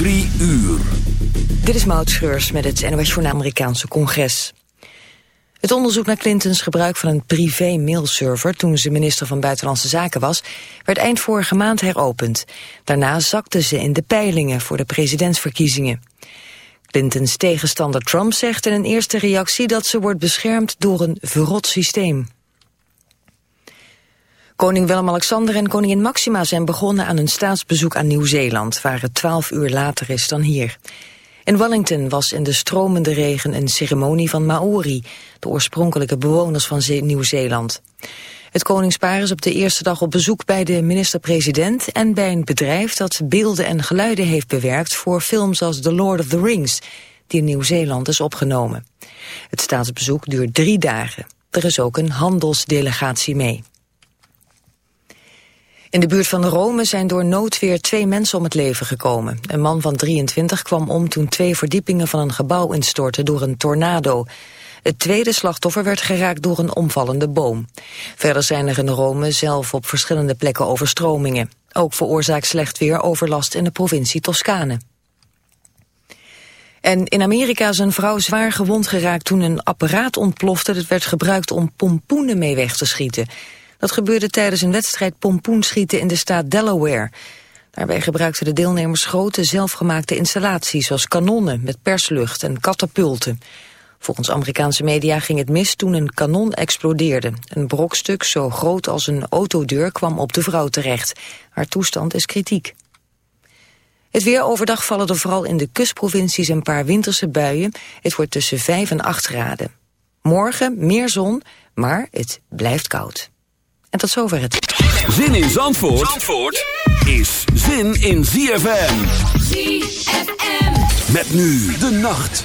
Drie uur. Dit is Maud Schreurs met het NOS Journaal Amerikaanse congres. Het onderzoek naar Clintons gebruik van een privé-mailserver... toen ze minister van Buitenlandse Zaken was... werd eind vorige maand heropend. Daarna zakte ze in de peilingen voor de presidentsverkiezingen. Clintons tegenstander Trump zegt in een eerste reactie... dat ze wordt beschermd door een verrot systeem. Koning Willem-Alexander en koningin Maxima zijn begonnen aan hun staatsbezoek aan Nieuw-Zeeland, waar het twaalf uur later is dan hier. In Wellington was in de stromende regen een ceremonie van Maori, de oorspronkelijke bewoners van Nieuw-Zeeland. Het koningspaar is op de eerste dag op bezoek bij de minister-president en bij een bedrijf dat beelden en geluiden heeft bewerkt voor films als The Lord of the Rings, die in Nieuw-Zeeland is opgenomen. Het staatsbezoek duurt drie dagen. Er is ook een handelsdelegatie mee. In de buurt van Rome zijn door noodweer twee mensen om het leven gekomen. Een man van 23 kwam om toen twee verdiepingen van een gebouw instortten door een tornado. Het tweede slachtoffer werd geraakt door een omvallende boom. Verder zijn er in Rome zelf op verschillende plekken overstromingen. Ook veroorzaakt slecht weer overlast in de provincie Toscane. En in Amerika is een vrouw zwaar gewond geraakt toen een apparaat ontplofte... dat werd gebruikt om pompoenen mee weg te schieten. Dat gebeurde tijdens een wedstrijd pompoenschieten in de staat Delaware. Daarbij gebruikten de deelnemers grote zelfgemaakte installaties... zoals kanonnen met perslucht en katapulten. Volgens Amerikaanse media ging het mis toen een kanon explodeerde. Een brokstuk zo groot als een autodeur kwam op de vrouw terecht. Haar toestand is kritiek. Het weer overdag vallen er vooral in de kustprovincies een paar winterse buien. Het wordt tussen 5 en 8 graden. Morgen meer zon, maar het blijft koud. En tot zover het. Zin in Zandvoort, Zandvoort is zin in ZFM. ZFM. Met nu de nacht.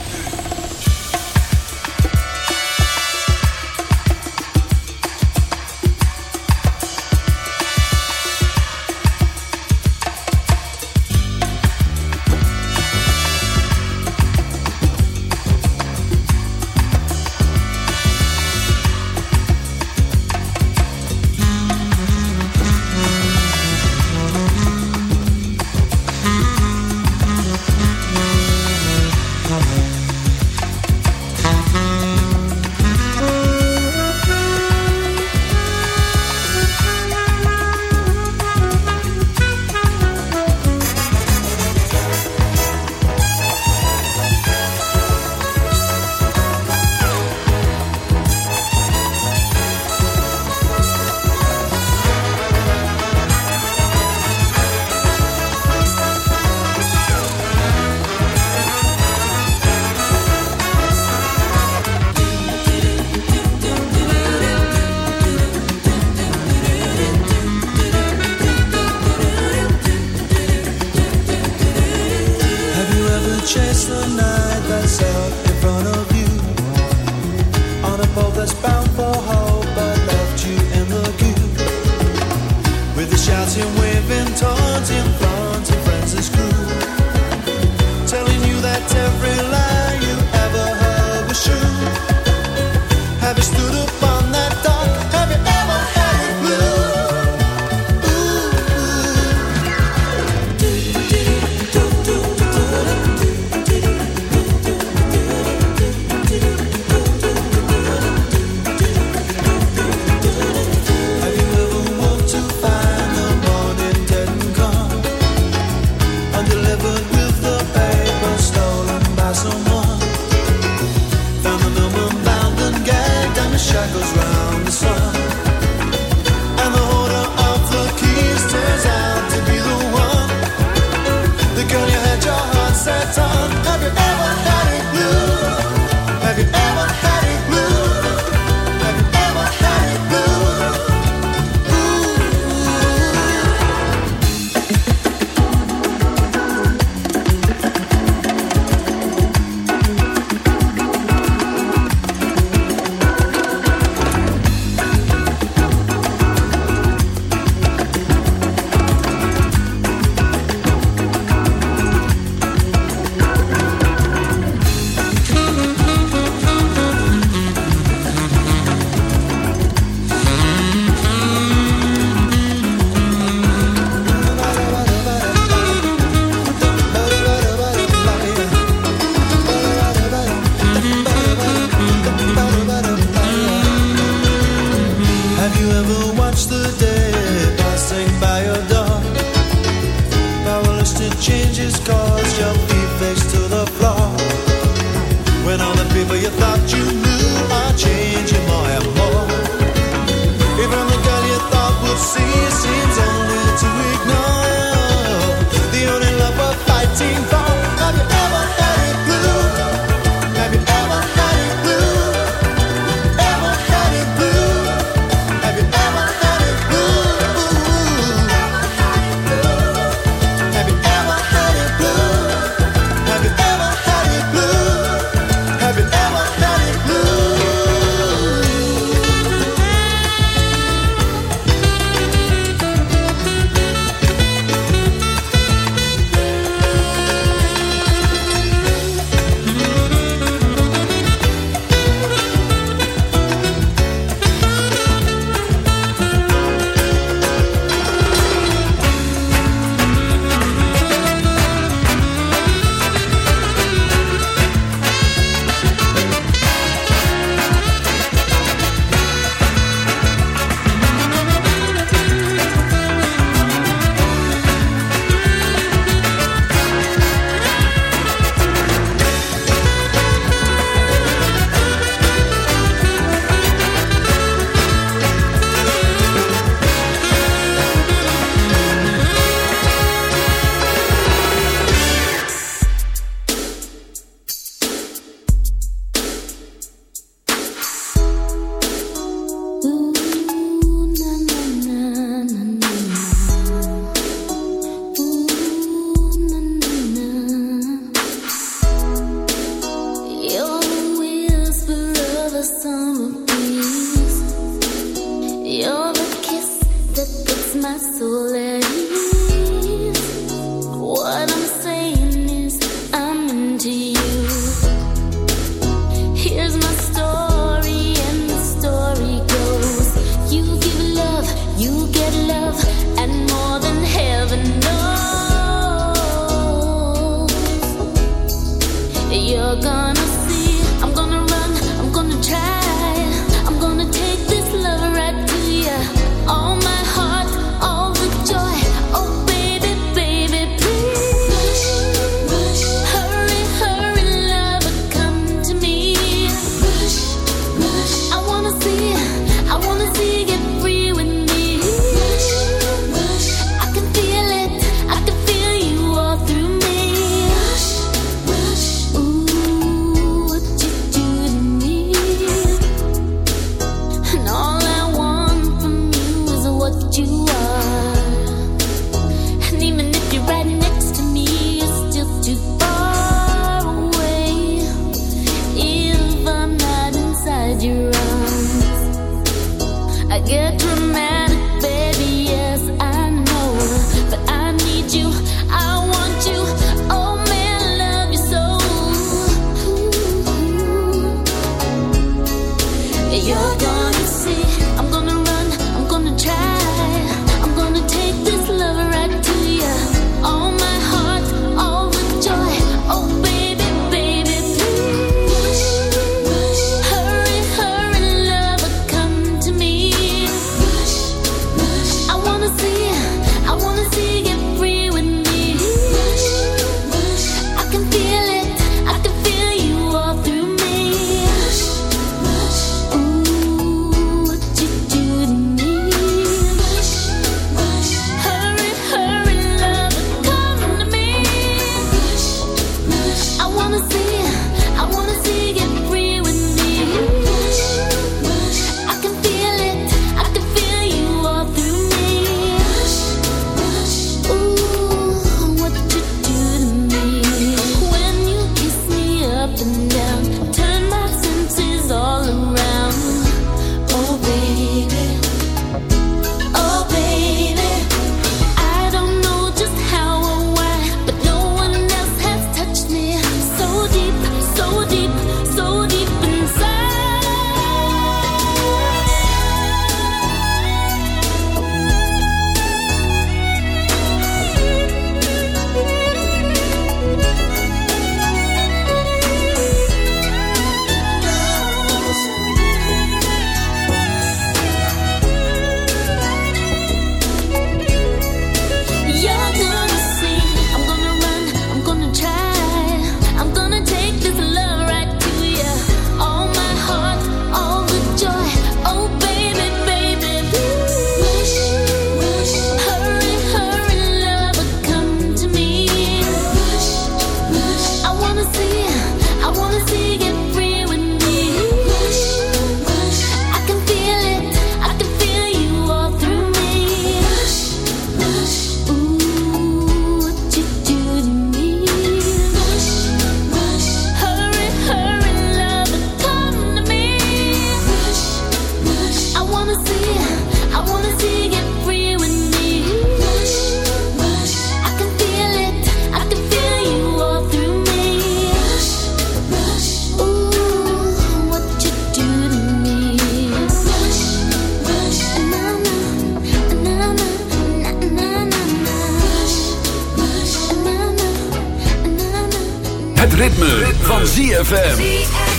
Het ritme, van ZFM.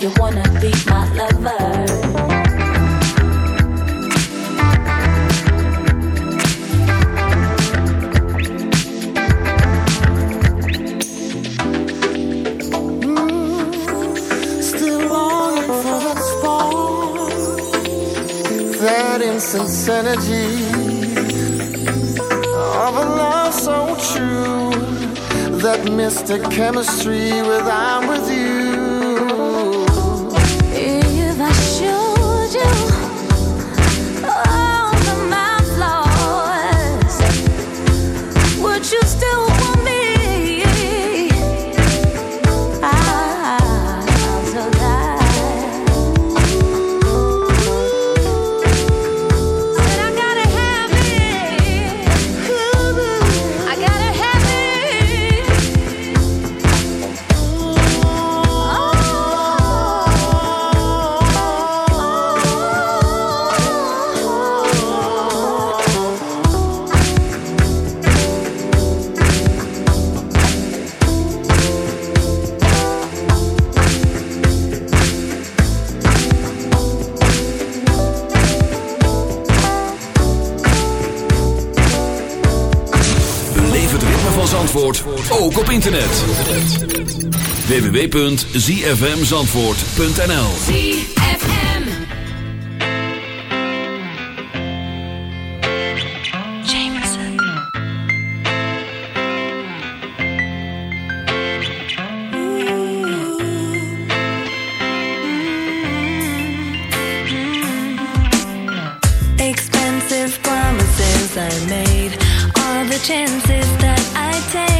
you wanna be my lover. Mm, innocence energy of a love so true, that mystic chemistry with I'm with you. ook op internet. www.zfmzandvoort.nl ZFM Jameson. Expensive promises I made. All the chances that I take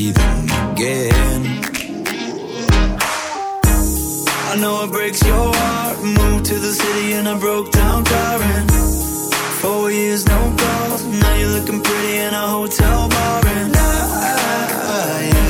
breathing again. I know it breaks your heart. Moved to the city in a broke down car. And four years, no calls. Now you're looking pretty in a hotel bar. And I, I.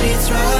sheets right?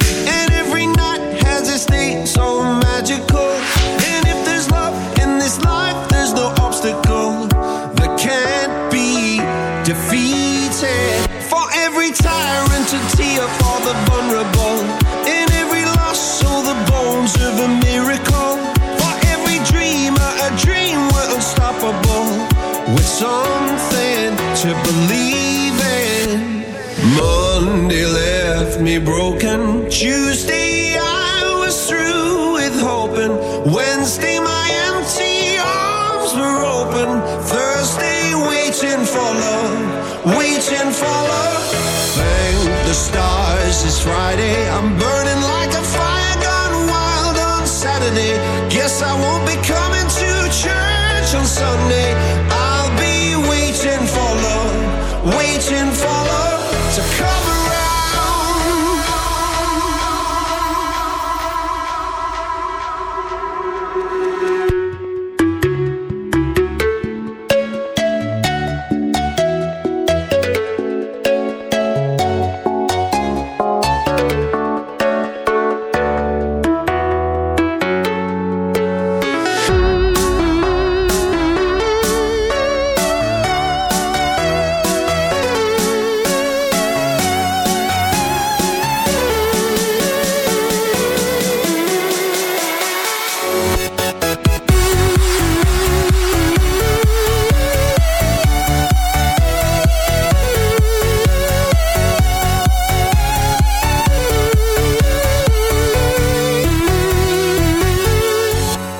Friday I'm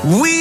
We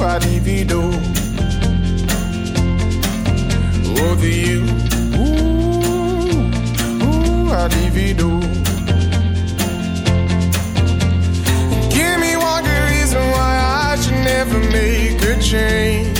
Ooh, I'd divido. Over you, ooh, ooh, I'd divido. Give me one good reason why I should never make a change.